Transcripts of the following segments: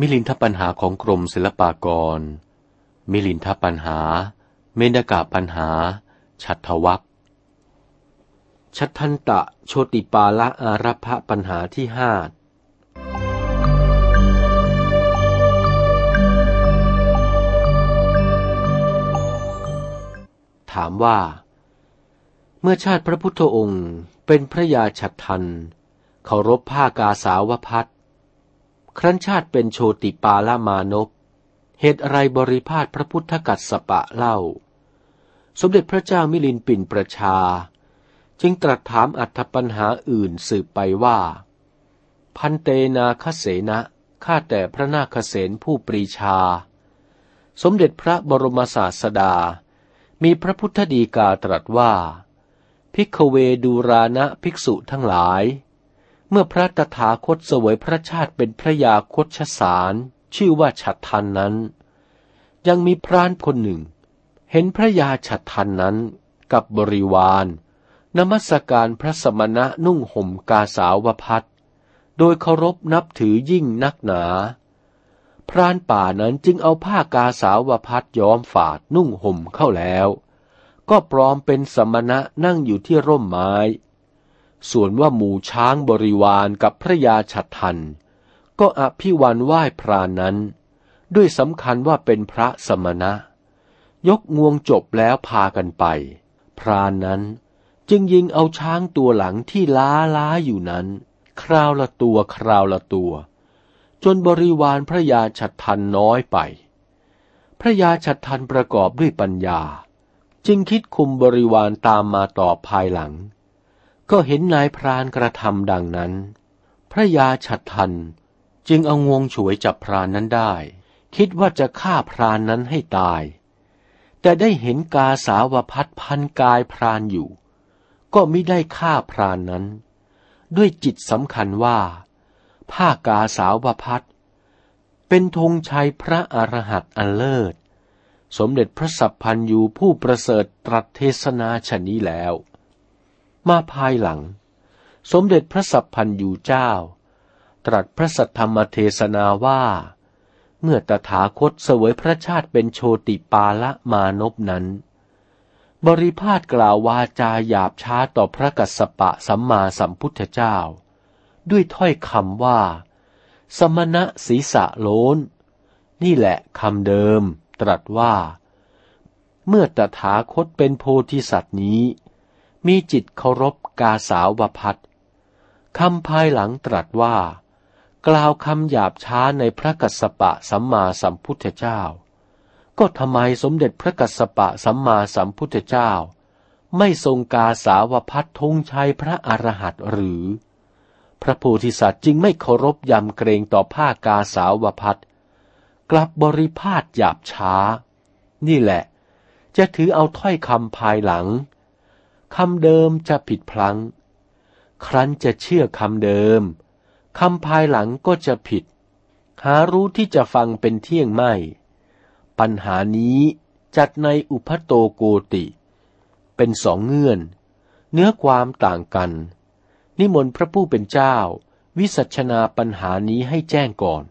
มิลินทปัญหาของกรมศิลปากร มิลินทปัญหา เมนกาปัญหา ชัตทวักชัตทันตะโชติปาละอารัพะปัญหาที่ห้าถามว่า เมื่อชาติพระพุทธองค์เป็นพระยาฉัตทันเคารพผ้ากาสาวพัด ครั้นชาติเป็นโชติปาละมานพเหตุอะไรบริพาทพระพุทธกัสสปะเล่า สมเด็จพระเจ้ามิลินปินประชา จึงตรัสถามอัธปัญหาอื่นสืบไปว่า พันเตนาคเสนะข้าแต่พระนาคเสนผู้ปรีชา สมเด็จพระบรมศาสดา มีพระพุทธดีกาตรัสว่า พิกเวดูรานะภิกษุทั้งหลาย เมื่อพระตถาคตเสวยพระชาติเป็นพระยาคตชสารชื่อว่าฉัตรทันนั้น ยังมีพรานคนหนึ่ง เห็นพระยาฉัตรทันนั้นกับบริวารนมัสการพระสมณะนุ่งห่มกาสาวพัดโดยเคารพนับถือยิ่งนักหนา พรานป่านั้นจึงเอาผ้ากาสาวพัดย้อมฝาดนุ่งห่มเข้าแล้ว ก็ปลอมเป็นสมณะนั่งอยู่ที่ร่มไม้ ส่วนว่าหมู่ช้างบริวารกับพระยาฉัตรทัน ก็อภิวันไหว้พรานนั้น ด้วยสำคัญว่าเป็นพระสมณะ ยกงวงจบแล้วพากันไป พรานนั้นจึงยิงเอาช้างตัวหลังที่ล้าล้าอยู่นั้น คราวละตัวคราวละตัว จนบริวารพระยาฉัตรทันน้อยไป พระยาฉัตรทันประกอบด้วยปัญญา จึงคิดคุมบริวารตามมาต่อภายหลัง ก็เห็นนายพรานกระทำดังนั้น พระยาฉัดทันจึงเอางวงฉวยจับพรานนั้นได้ คิดว่าจะฆ่าพรานนั้นให้ตาย แต่ได้เห็นกาสาวพัดพันกายพรานอยู่ ก็ไม่ได้ฆ่าพรานนั้น ด้วยจิตสำคัญว่า ผ้ากาสาวพัดเป็นธงชัยพระอรหันต์อันเลิศ สมเด็จพระสัพพันยูผู้ประเสริฐตรัสเทศนาชนี้แล้ว มาภายหลัง สมเด็จพระสัพพันยูเจ้า ตรัสพระสัทธรรมเทศนาว่า เมื่อตถาคตเสวยพระชาติเป็นโชติปาละมานพนั้น บริพาทกล่าววาจาหยาบช้าต่อพระกัสสปะสัมมาสัมพุทธเจ้า ด้วยถ้อยคำว่า สมณะศีสะโลนนี่แหละคำเดิม ตรัสว่า เมื่อตถาคตเป็นโพธิสัตว์นี้ มีจิตเคารพกาสาวพัดคำภายหลังตรัสว่า กล่าวคำหยาบช้าในพระกัสสปะสัมมาสัมพุทธเจ้า ก็ทำไมสมเด็จพระกัสสปะสัมมาสัมพุทธเจ้า ไม่ทรงกาสาวพัดทงชัยพระอรหันต์หรือ พระโพธิสัตว์จึงไม่เคารพยำเกรงต่อผ้ากาสาวพัดกลับบริพาทหยาบช้า นี่แหละ จะถือเอาถ้อยคำภายหลัง คำเดิมจะผิดพลัง้ง ครั้นจะเชื่อคำเดิมคำภายหลังก็จะผิด หารู้ที่จะฟังเป็นเที่ยงไม่ ปัญหานี้จัดในอุพโตโกติ เป็นสองเงื่อน เนื้อความต่างกัน นิมนต์พระผู้เป็นเจ้า วิสัชนาปัญหานี้ให้แจ้งก่อน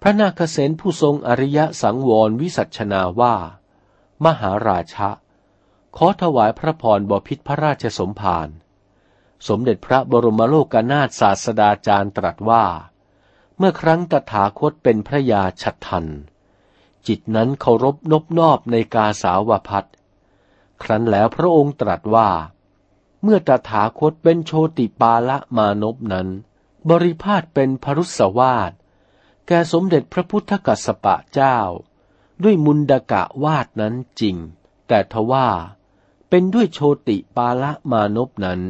พระนาคเษนผู้ทรงอริยสังวรวิสัชนาว่า มหาราชะ ขอถวายพระพรบพิษพระราชสมภาร สมเด็จพระบรมโลกนาถศาสดาจารย์ตรัสว่า เมื่อครั้งตถาคตเป็นพระยาชัดทัน จิตนั้นเคารพนบนอบในกาสาวพัดครั้นแล้วพระองค์ตรัสว่า เมื่อตถาคตเป็นโชติปาละมานพนั้น บริพาทเป็นพรุษวาดแกสมเด็จพระพุทธกัสสปะเจ้า ด้วยมุนดกะวาดนั้นจริง แต่ทว่า เป็นด้วยโชติปาละมานพนั้น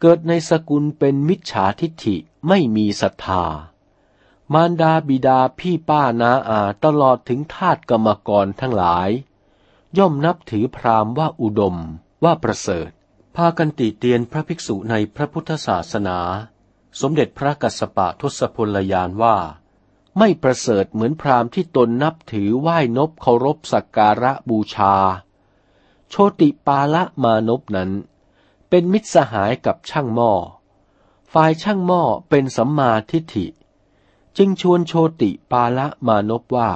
เกิดในสกุลเป็นมิจฉาทิฏฐิไม่มีศรัทธา มารดาบิดาพี่ป้านาอาตลอดถึงทาตกรรมกรทั้งหลาย ย่อมนับถือพราหมณ์ว่าอุดมว่าประเสริฐ พากันติเตียนพระภิกษุในพระพุทธศาสนา สมเด็จพระกัสสปะทศพลยานว่า ไม่ประเสริฐเหมือนพราหมณ์ที่ตนนับถือไหว้นบเคารพสักการะบูชา โชติปาละมานพนั้น เป็นมิตรสหายกับช่างหม้อ ฝ่ายช่างหม้อเป็นสัมมาทิฏฐิ จึงชวนโชติปาละมานพว่า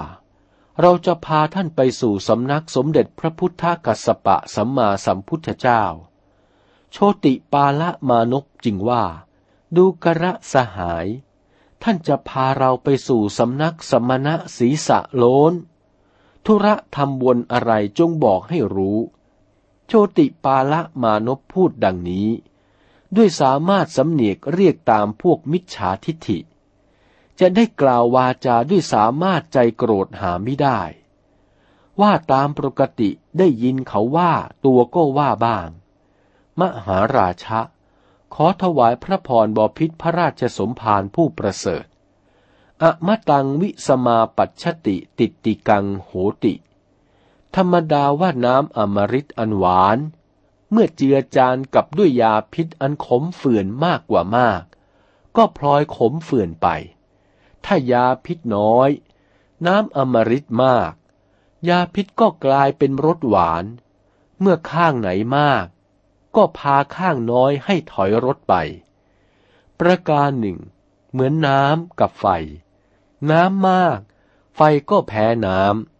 เราจะพาท่านไปสู่สำนักสมเด็จพระพุทธกัสสปะสัมมาสัมพุทธเจ้า โชติปาละมานพจึงว่า ดูกระสหาย ท่านจะพาเราไปสู่สำนักสมณะศีสะโลนธุระทำวนอะไรจงบอกให้รู้ ชติปาละมานพพูดดังนี้ ด้วยสามารถสำเนียกเรียกตามพวกมิจฉาทิฐิ จะได้กล่าววาจาด้วยสามารถใจโกรธหาไม่ได้ ว่าตามปกติได้ยินเขาว่าตัวก็ว่าบ้าง มหาราชะ ขอถวายพระพรบพิษพระราชสมภารผู้ประเสริฐอมตังวิสมาปัชติติติกังโหติ ธรรมดาว่าน้ำอมฤตอันหวาน เมื่อเจือจานกับด้วยยาพิษอันขมเฝื่อนมากกว่ามาก ก็พลอยขมเฝื่อนไป ถ้ายาพิษน้อย น้ำอมฤตมาก ยาพิษก็กลายเป็นรสหวาน เมื่อข้างไหนมาก ก็พาข้างน้อยให้ถอยรถไป ประการหนึ่ง เหมือนน้ำกับไฟ น้ำมาก ไฟก็แพ้น้ำ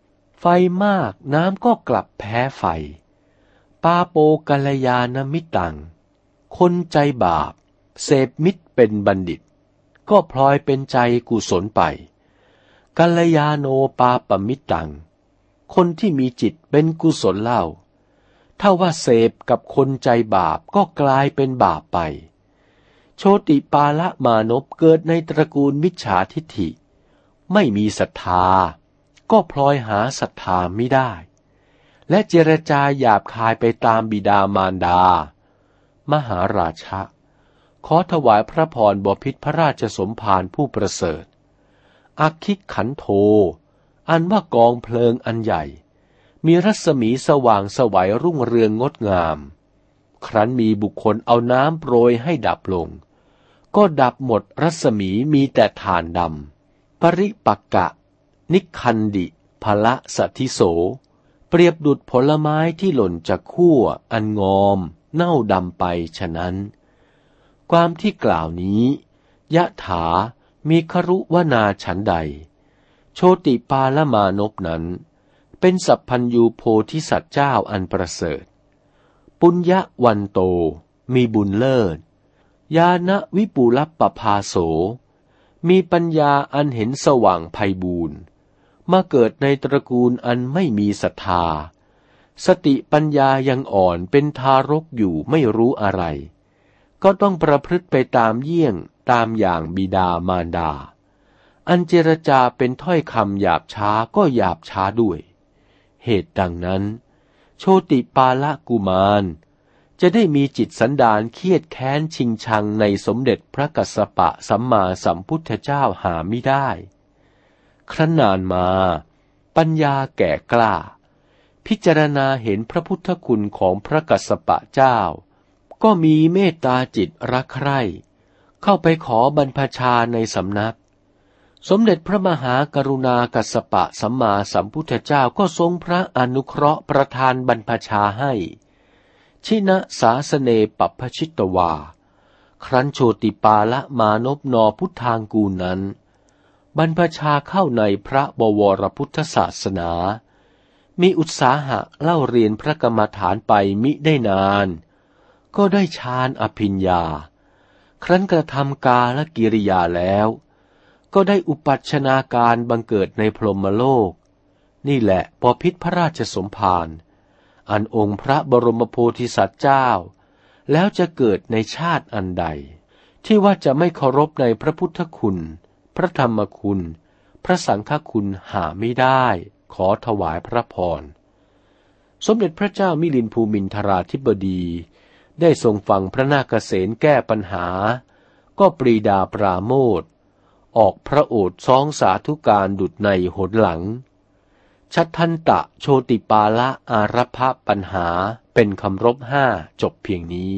ไฟมากน้ำก็กลับแพ้ไฟ ปาโปกัลยาณมิตัง คนใจบาป เสพมิตรเป็นบัณฑิต ก็พลอยเป็นใจกุศลไป กัลยาโนปาปมิตัง คนที่มีจิตเป็นกุศลเล่า ถ้าว่าเสพกับคนใจบาปก็กลายเป็นบาปไป โชติปาละมานพเกิดในตระกูลมิจฉาทิฐิ ไม่มีศรัทธา ก็พลอยหาศรัทธาไม่ได้ และเจรจาหยาบคายไปตามบิดามารดา มหาราชะ ขอถวายพระพรบพิษพระราชสมภารผู้ประเสริฐ อักคิกขันโท อันว่ากองเพลิงอันใหญ่ มีรัศมีสว่างสวัยรุ่งเรืองงดงาม ครั้นมีบุคคลเอาน้ำโปรยให้ดับลง ก็ดับหมดรัศมีมีแต่ฐานดำปริปักกะ นิคันดิภละสัทิโส เปรียบดุดผลไม้ที่หล่นจากขั้วอันงอม เน่าดำไปฉะนั้น ความที่กล่าวนี้ยะถามีครุวนาฉันใด โชติปาละมานพนั้น เป็นสัพพัญยูโพธิสัตว์เจ้าอันประเสริฐ ปุญญวันโตมีบุญเลิศยาณวิปุลปปภาโส มีปัญญาอันเห็นสว่างไพบูรณ์ มาเกิดในตระกูลอันไม่มีศรัทธา สติปัญญายังอ่อนเป็นทารกอยู่ไม่รู้อะไร ก็ต้องประพฤติไปตามเยี่ยงตามอย่างบิดามารดา อันเจรจาเป็นถ้อยคำหยาบช้าก็หยาบช้าด้วย เหตุดังนั้น โชติปาละกุมารจะได้มีจิตสันดานเครียดแค้นชิงชังในสมเด็จพระกัสสปะสัมมาสัมพุทธเจ้าหาไม่ได้ ครั้นนานมา ปัญญาแก่กล้า พิจารณาเห็นพระพุทธคุณของพระกัสสปะเจ้า ก็มีเมตตาจิตรักใคร่เข้าไปขอบรรพชาในสำนัก สมเด็จพระมหากรุณากัสสปะสัมมาสัมพุทธเจ้าก็ทรงพระอนุเคราะห์ประทานบรรพชาให้ ชินะสาสเนปัพชิตวา ครั้นโชติปาละมานพนอพุทธางกูนั้น บรรพชาเข้าในพระบวรพุทธศาสนา มีอุตสาหะเล่าเรียนพระกรรมฐานไปมิได้นาน ก็ได้ฌานอภิญญา ครั้นกระทำกาและกิริยาแล้ว ก็ได้อุปัชนาการบังเกิดในพรหมโลก นี่แหละปอพิษพระราชสมภารอันองค์พระบรมโพธิสัตว์เจ้า แล้วจะเกิดในชาติอันใด ที่ว่าจะไม่เคารพในพระพุทธคุณ พระธรรมคุณ พระสังฆคุณหาไม่ได้ ขอถวายพระพร สมเด็จพระเจ้ามิลินภูมินทราธิบดี ได้ทรงฟังพระนาคเษนแก้ปัญหา ก็ปรีดาปราโมทออกพระโอษฐ์ซองสาธุการดุดในหนหลัง ชัทันตะโชติปาละอารพะปัญหาเป็นคำรบห้าจบเพียงนี้